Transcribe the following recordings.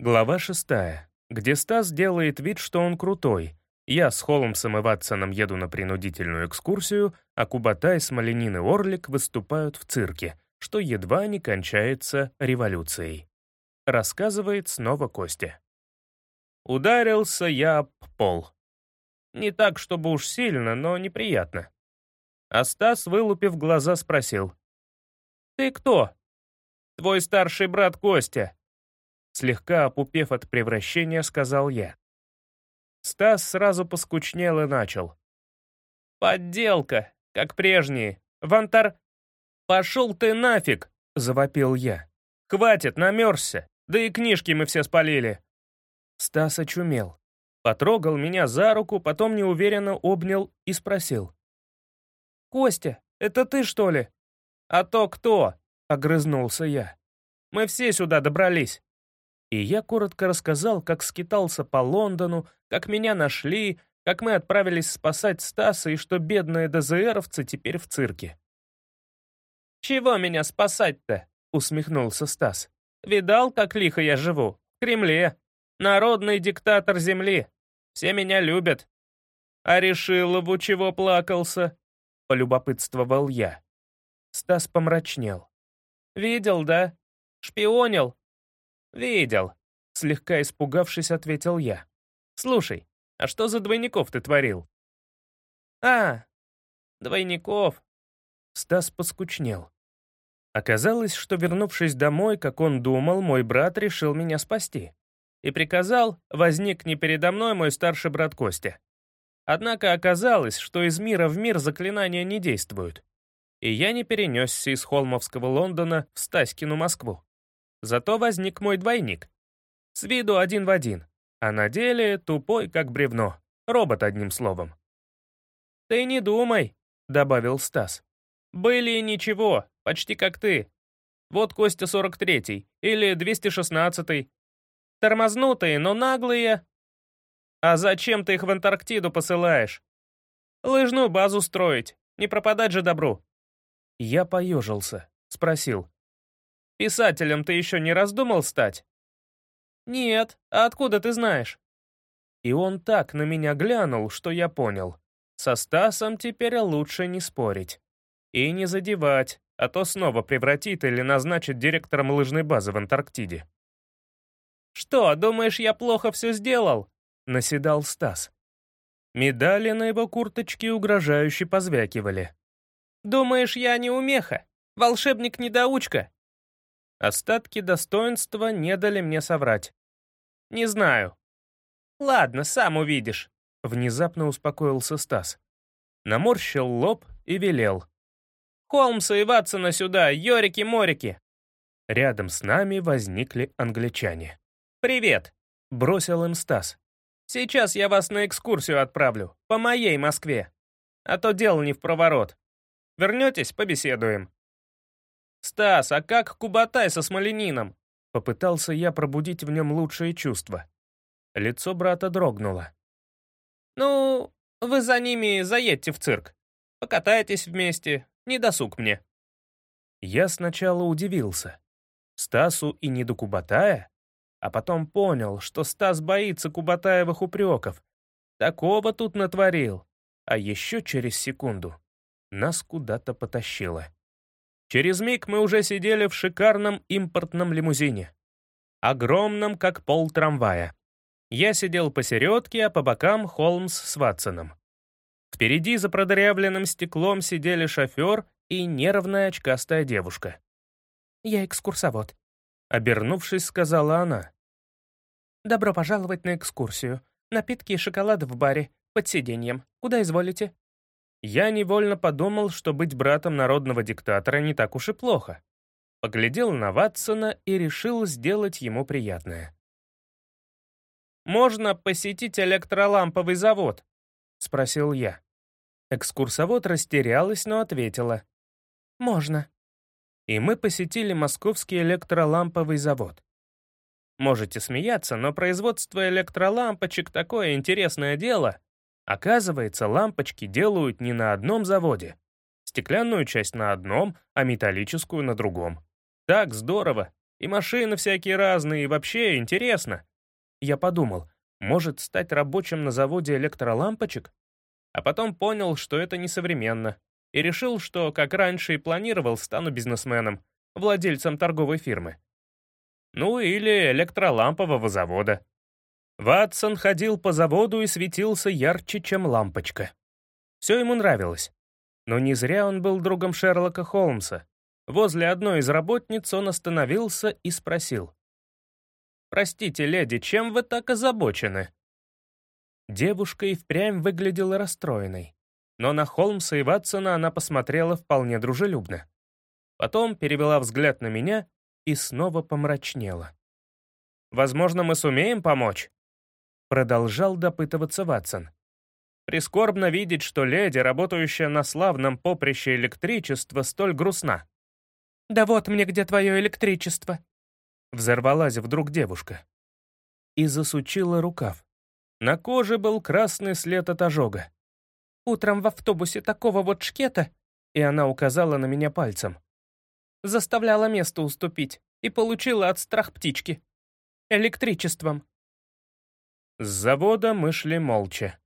Глава шестая, где Стас делает вид, что он крутой. Я с Холмсом и Ватсоном еду на принудительную экскурсию, а Кубатай, Смоленин и Орлик выступают в цирке, что едва не кончается революцией. Рассказывает снова Костя. Ударился я об пол. Не так, чтобы уж сильно, но неприятно. А Стас, вылупив глаза, спросил. «Ты кто?» «Твой старший брат Костя», Слегка опупев от превращения, сказал я. Стас сразу поскучнел и начал. «Подделка, как прежние. Вантар...» «Пошел ты нафиг!» — завопил я. «Хватит, намерзся. Да и книжки мы все спалили». Стас очумел. Потрогал меня за руку, потом неуверенно обнял и спросил. «Костя, это ты, что ли?» «А то кто?» — огрызнулся я. «Мы все сюда добрались». И я коротко рассказал, как скитался по Лондону, как меня нашли, как мы отправились спасать Стаса и что бедные ДЗРовцы теперь в цирке. «Чего меня спасать-то?» — усмехнулся Стас. «Видал, как лихо я живу? В Кремле. Народный диктатор земли. Все меня любят». «А Решилову чего плакался?» — полюбопытствовал я. Стас помрачнел. «Видел, да? Шпионил? «Видел», — слегка испугавшись, ответил я. «Слушай, а что за двойников ты творил?» «А, двойников». Стас поскучнел. Оказалось, что, вернувшись домой, как он думал, мой брат решил меня спасти. И приказал, возникни передо мной мой старший брат Костя. Однако оказалось, что из мира в мир заклинания не действуют. И я не перенесся из холмовского Лондона в Стаськину Москву. Зато возник мой двойник. С виду один в один, а на деле тупой, как бревно. Робот, одним словом. «Ты не думай», — добавил Стас. «Были ничего, почти как ты. Вот Костя 43-й или 216-й. Тормознутые, но наглые. А зачем ты их в Антарктиду посылаешь? Лыжную базу строить, не пропадать же добру». Я поежился, спросил. Писателем ты еще не раздумал стать?» «Нет, а откуда ты знаешь?» И он так на меня глянул, что я понял. Со Стасом теперь лучше не спорить. И не задевать, а то снова превратит или назначит директором лыжной базы в Антарктиде. «Что, думаешь, я плохо все сделал?» — наседал Стас. Медали на его курточке угрожающе позвякивали. «Думаешь, я не умеха? Волшебник-недоучка? Остатки достоинства не дали мне соврать. «Не знаю». «Ладно, сам увидишь», — внезапно успокоился Стас. Наморщил лоб и велел. «Холмса и Ватсона сюда, Йорики-морики!» Рядом с нами возникли англичане. «Привет!» — бросил им Стас. «Сейчас я вас на экскурсию отправлю, по моей Москве. А то дело не в проворот. Вернетесь, побеседуем». «Стас, а как Кубатай со Смоленином?» Попытался я пробудить в нем лучшие чувства. Лицо брата дрогнуло. «Ну, вы за ними заедьте в цирк. Покатайтесь вместе, не досуг мне». Я сначала удивился. Стасу и не до Кубатая? А потом понял, что Стас боится Кубатаевых упреков. Такого тут натворил. А еще через секунду нас куда-то потащило. Через миг мы уже сидели в шикарном импортном лимузине. Огромном, как пол трамвая. Я сидел посередке, а по бокам Холмс с Ватсоном. Впереди за продырявленным стеклом сидели шофер и нервная очкастая девушка. «Я экскурсовод», — обернувшись, сказала она. «Добро пожаловать на экскурсию. Напитки и шоколад в баре, под сиденьем. Куда изволите?» Я невольно подумал, что быть братом народного диктатора не так уж и плохо. Поглядел на Ватсона и решил сделать ему приятное. «Можно посетить электроламповый завод?» — спросил я. Экскурсовод растерялась, но ответила. «Можно». И мы посетили московский электроламповый завод. Можете смеяться, но производство электролампочек — такое интересное дело, Оказывается, лампочки делают не на одном заводе. Стеклянную часть на одном, а металлическую на другом. Так здорово. И машины всякие разные, и вообще интересно. Я подумал, может стать рабочим на заводе электролампочек? А потом понял, что это несовременно, и решил, что, как раньше и планировал, стану бизнесменом, владельцем торговой фирмы. Ну или электролампового завода. Ватсон ходил по заводу и светился ярче, чем лампочка. Все ему нравилось. Но не зря он был другом Шерлока Холмса. Возле одной из работниц он остановился и спросил. «Простите, леди, чем вы так озабочены?» Девушка и впрямь выглядела расстроенной. Но на Холмса и Ватсона она посмотрела вполне дружелюбно. Потом перевела взгляд на меня и снова помрачнела. «Возможно, мы сумеем помочь?» Продолжал допытываться Ватсон. Прискорбно видеть, что леди, работающая на славном поприще электричества, столь грустна. «Да вот мне где твое электричество!» Взорвалась вдруг девушка. И засучила рукав. На коже был красный след от ожога. «Утром в автобусе такого вот шкета...» И она указала на меня пальцем. Заставляла место уступить и получила от страх птички. Электричеством. С завода мы шли молча.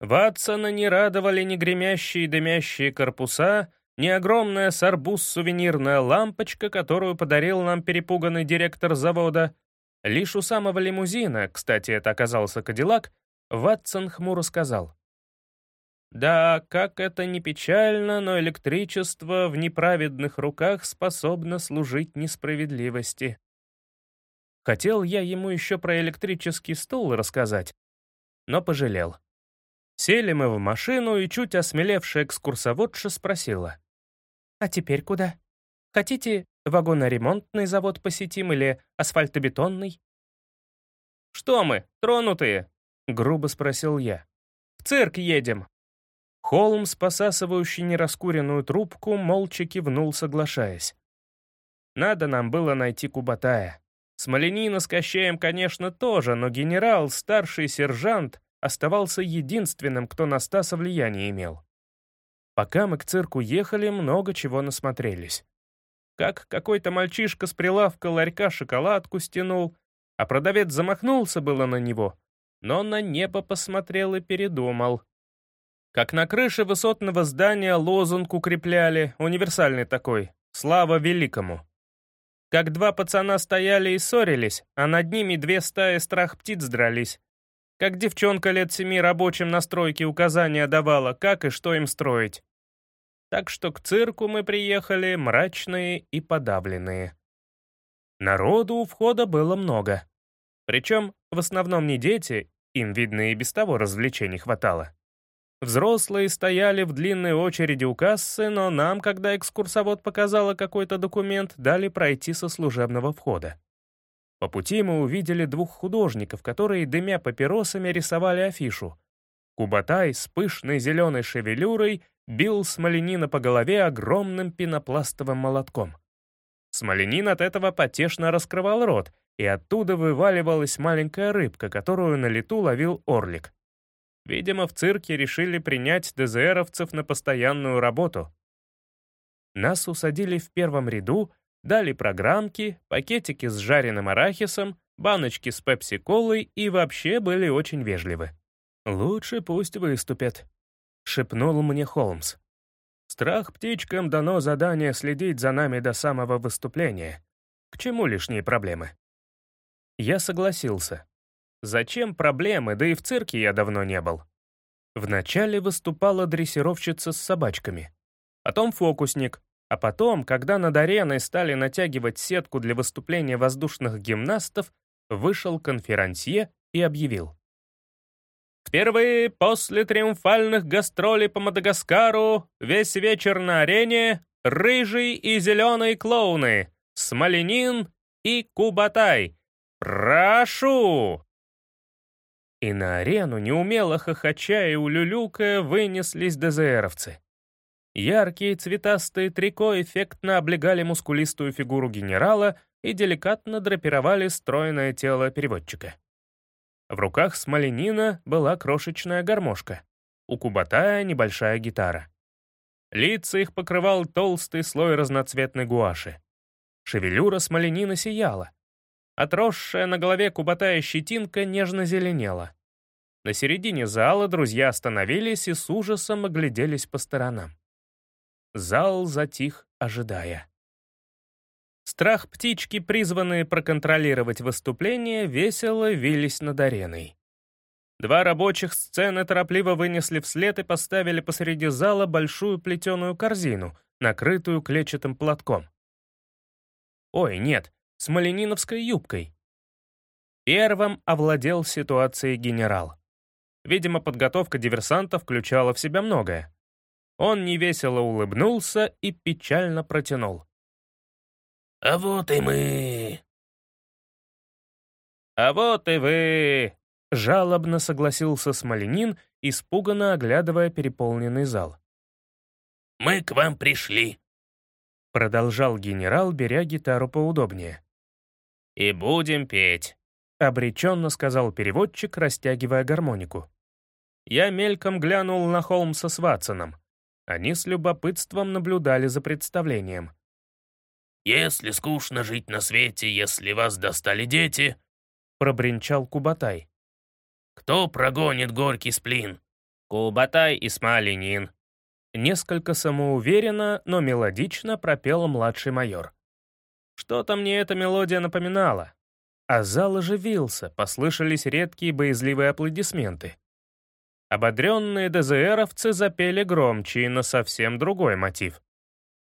Ватсона не радовали ни гремящие и дымящие корпуса, ни огромная с сувенирная лампочка, которую подарил нам перепуганный директор завода. Лишь у самого лимузина, кстати, это оказался Кадиллак, Ватсон хмуро сказал. «Да, как это ни печально, но электричество в неправедных руках способно служить несправедливости». Хотел я ему еще про электрический стул рассказать, но пожалел. Сели мы в машину, и чуть осмелевшая экскурсоводша спросила. «А теперь куда? Хотите вагоноремонтный завод посетим или асфальтобетонный?» «Что мы, тронутые?» — грубо спросил я. «В цирк едем». Холмс, посасывающий нераскуренную трубку, молча кивнул, соглашаясь. Надо нам было найти Кубатая. Смоленина с Кощеем, конечно, тоже, но генерал, старший сержант, оставался единственным, кто на Стаса влияние имел. Пока мы к цирку ехали, много чего насмотрелись. Как какой-то мальчишка с прилавка ларька шоколадку стянул, а продавец замахнулся было на него, но на небо посмотрел и передумал. Как на крыше высотного здания лозунг укрепляли, универсальный такой «Слава великому». Как два пацана стояли и ссорились, а над ними две стаи страх птиц дрались, как девчонка лет семи рабочим на стройке указания давала, как и что им строить. Так что к цирку мы приехали мрачные и подавленные. Народу у входа было много. Причем в основном не дети, им, видно, и без того развлечений хватало. Взрослые стояли в длинной очереди у кассы, но нам, когда экскурсовод показала какой-то документ, дали пройти со служебного входа. По пути мы увидели двух художников, которые, дымя папиросами, рисовали афишу. Кубатай с пышной зеленой шевелюрой бил Смоленина по голове огромным пенопластовым молотком. Смоленин от этого потешно раскрывал рот, и оттуда вываливалась маленькая рыбка, которую на лету ловил орлик. Видимо, в цирке решили принять ДЗРовцев на постоянную работу. Нас усадили в первом ряду, Дали программки, пакетики с жареным арахисом, баночки с пепси-колой и вообще были очень вежливы. «Лучше пусть выступят», — шепнул мне Холмс. «Страх птичкам дано задание следить за нами до самого выступления. К чему лишние проблемы?» Я согласился. Зачем проблемы, да и в цирке я давно не был. Вначале выступала дрессировщица с собачками. Потом фокусник, а потом, когда над ареной стали натягивать сетку для выступления воздушных гимнастов, вышел конферансье и объявил. Впервые после триумфальных гастролей по Мадагаскару весь вечер на арене рыжий и зеленый клоуны, Смоленин и Кубатай. Прошу! И на арену, неумело хохоча и улюлюкая, вынеслись ДЗРовцы. Яркие цветастые трико эффектно облегали мускулистую фигуру генерала и деликатно драпировали стройное тело переводчика. В руках Смоленина была крошечная гармошка, у Кубатая небольшая гитара. Лица их покрывал толстый слой разноцветной гуаши. Шевелюра смоленина сияла. Отросшая на голове куботая щетинка нежно зеленела. На середине зала друзья остановились и с ужасом огляделись по сторонам. Зал затих, ожидая. Страх птички, призванные проконтролировать выступление, весело вились над ареной. Два рабочих сцены торопливо вынесли вслед и поставили посреди зала большую плетеную корзину, накрытую клетчатым платком. Ой, нет, с малининовской юбкой. Первым овладел ситуацией генерал. Видимо, подготовка диверсанта включала в себя многое. Он невесело улыбнулся и печально протянул. «А вот и мы!» «А вот и вы!» — жалобно согласился Смоленин, испуганно оглядывая переполненный зал. «Мы к вам пришли», — продолжал генерал, беря гитару поудобнее. «И будем петь», — обреченно сказал переводчик, растягивая гармонику. Я мельком глянул на Холмса с Ватсоном. Они с любопытством наблюдали за представлением. «Если скучно жить на свете, если вас достали дети», — пробринчал Кубатай. «Кто прогонит горький сплин?» «Кубатай и Смоленин», Несколько самоуверенно, но мелодично пропел младший майор. Что-то мне эта мелодия напоминала. А зал оживился, послышались редкие боязливые аплодисменты. Ободренные ДЗРовцы запели громче и на совсем другой мотив.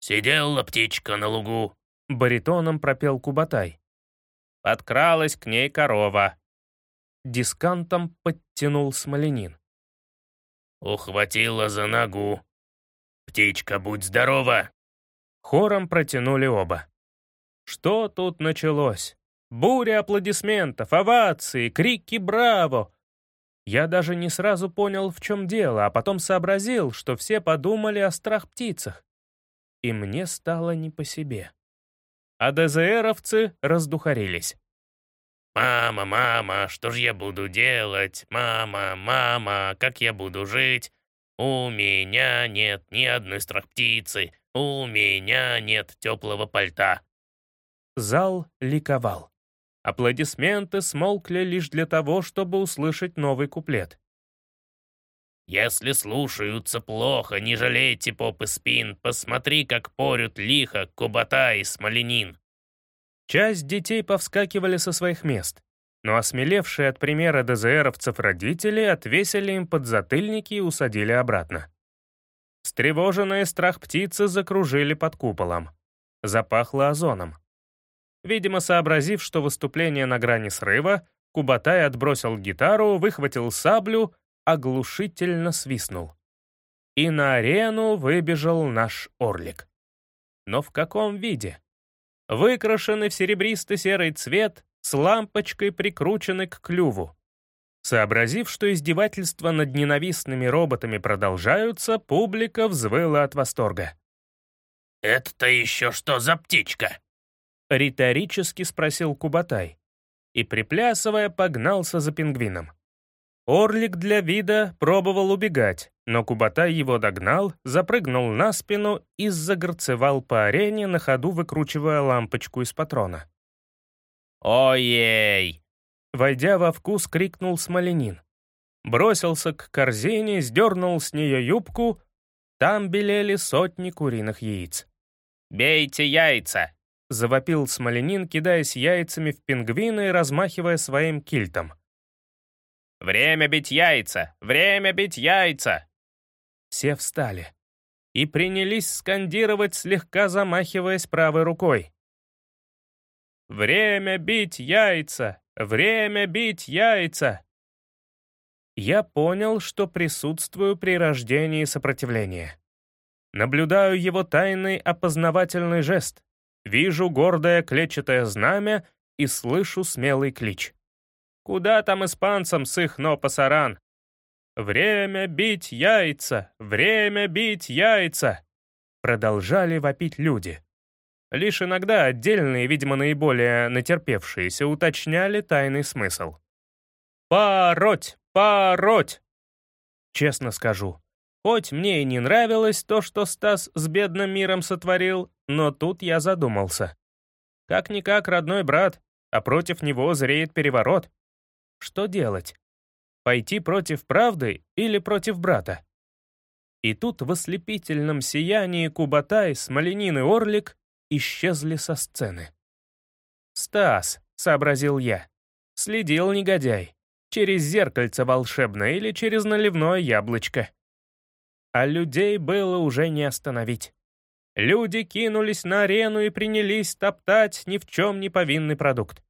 «Сидела птичка на лугу», — баритоном пропел Кубатай. Подкралась к ней корова. Дискантом подтянул Смоленин. «Ухватила за ногу», «Птичка, будь здорова!» Хором протянули оба. Что тут началось? Буря аплодисментов, овации, крики «Браво!». Я даже не сразу понял, в чем дело, а потом сообразил, что все подумали о страх-птицах. И мне стало не по себе. А ДЗРовцы раздухарились. «Мама, мама, что ж я буду делать? Мама, мама, как я буду жить? «У меня нет ни одной страх-птицы, у меня нет теплого пальта». Зал ликовал. Аплодисменты смолкли лишь для того, чтобы услышать новый куплет. «Если слушаются плохо, не жалейте поп и спин, посмотри, как порют лихо Кубата и Смоленин». Часть детей повскакивали со своих мест но осмелевшие от примера ДЗРовцев родители отвесили им подзатыльники и усадили обратно. Встревоженные страх птицы закружили под куполом. Запахло озоном. Видимо, сообразив, что выступление на грани срыва, Кубатай отбросил гитару, выхватил саблю, оглушительно свистнул. И на арену выбежал наш орлик. Но в каком виде? Выкрашенный в серебристо-серый цвет, с лампочкой, прикрученной к клюву. Сообразив, что издевательства над ненавистными роботами продолжаются, публика взвыла от восторга. «Это-то еще что за птичка?» — риторически спросил Кубатай. И, приплясывая, погнался за пингвином. Орлик для вида пробовал убегать, но Кубатай его догнал, запрыгнул на спину и загорцевал по арене, на ходу выкручивая лампочку из патрона. «Ой-ей!» Войдя во вкус, крикнул Смоленин. Бросился к корзине, сдернул с нее юбку. Там белели сотни куриных яиц. «Бейте яйца!» — завопил Смоленин, кидаясь яйцами в пингвина и размахивая своим кильтом. «Время бить яйца! Время бить яйца!» Все встали и принялись скандировать, слегка замахиваясь правой рукой. Время бить яйца! Время бить яйца!» Я понял, что присутствую при рождении сопротивления. Наблюдаю его тайный опознавательный жест, вижу гордое клетчатое знамя и слышу смелый клич. «Куда там испанцам с их но-пасаран?» «Время бить яйца! Время бить яйца!» Продолжали вопить люди. Лишь иногда отдельные, видимо, наиболее натерпевшиеся, уточняли тайный смысл. «Пороть! Пороть!» Честно скажу, хоть мне и не нравилось то, что Стас с бедным миром сотворил, но тут я задумался. Как-никак родной брат, а против него зреет переворот. Что делать? Пойти против правды или против брата? И тут в ослепительном сиянии Кубатай, Смоленин и Орлик исчезли со сцены. «Стас», — сообразил я, — следил негодяй. Через зеркальце волшебное или через наливное яблочко. А людей было уже не остановить. Люди кинулись на арену и принялись топтать ни в чем не повинный продукт.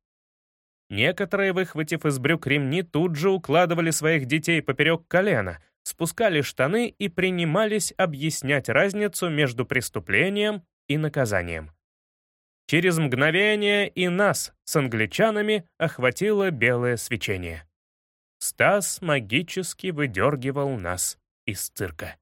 Некоторые, выхватив из брюк ремни, тут же укладывали своих детей поперек колена, спускали штаны и принимались объяснять разницу между преступлением и наказанием. Через мгновение и нас с англичанами охватило белое свечение. Стас магически выдергивал нас из цирка.